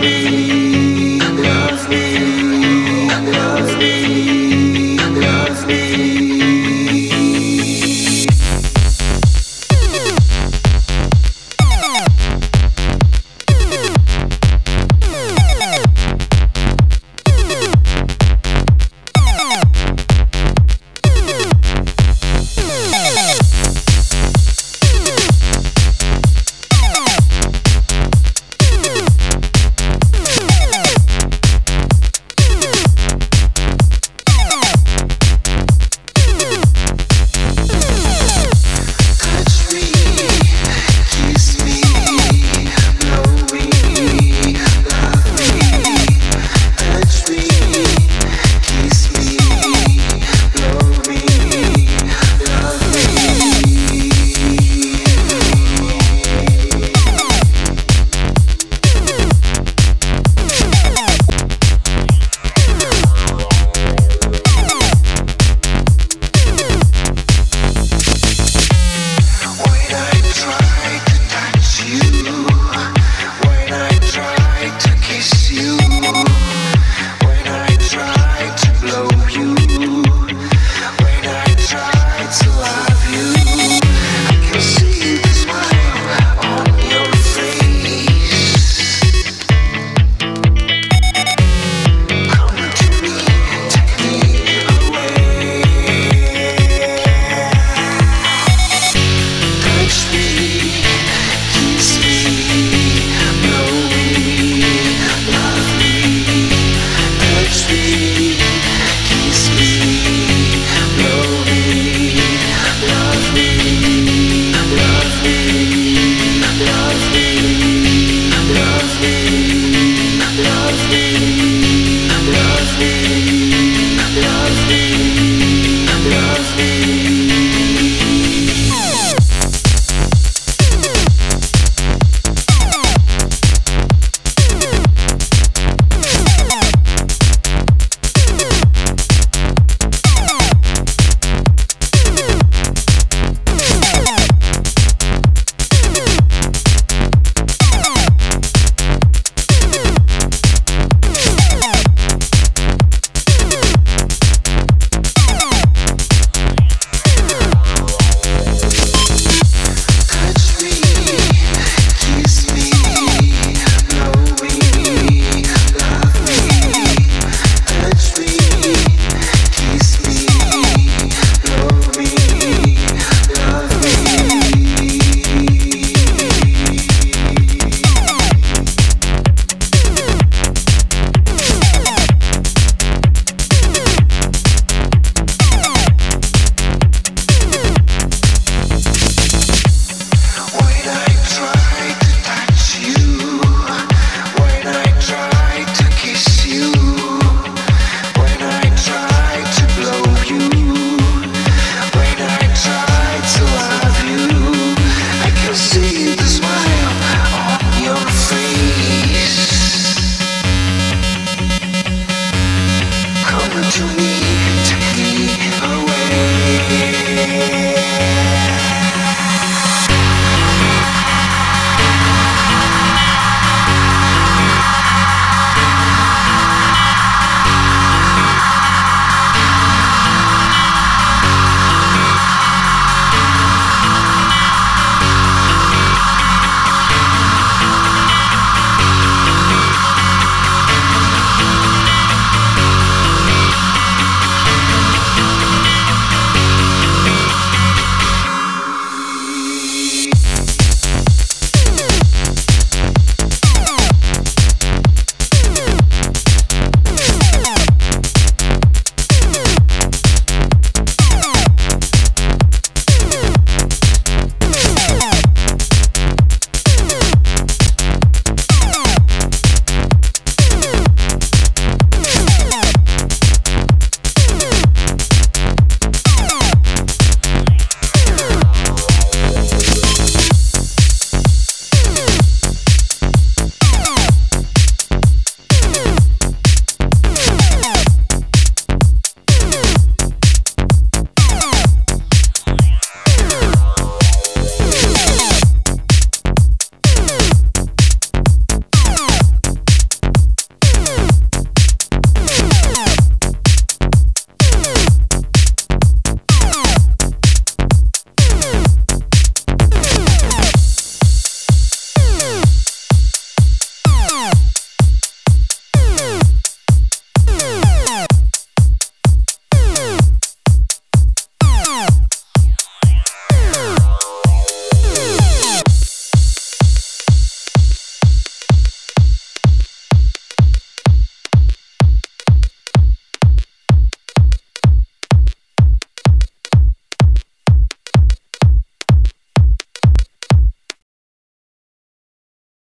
me.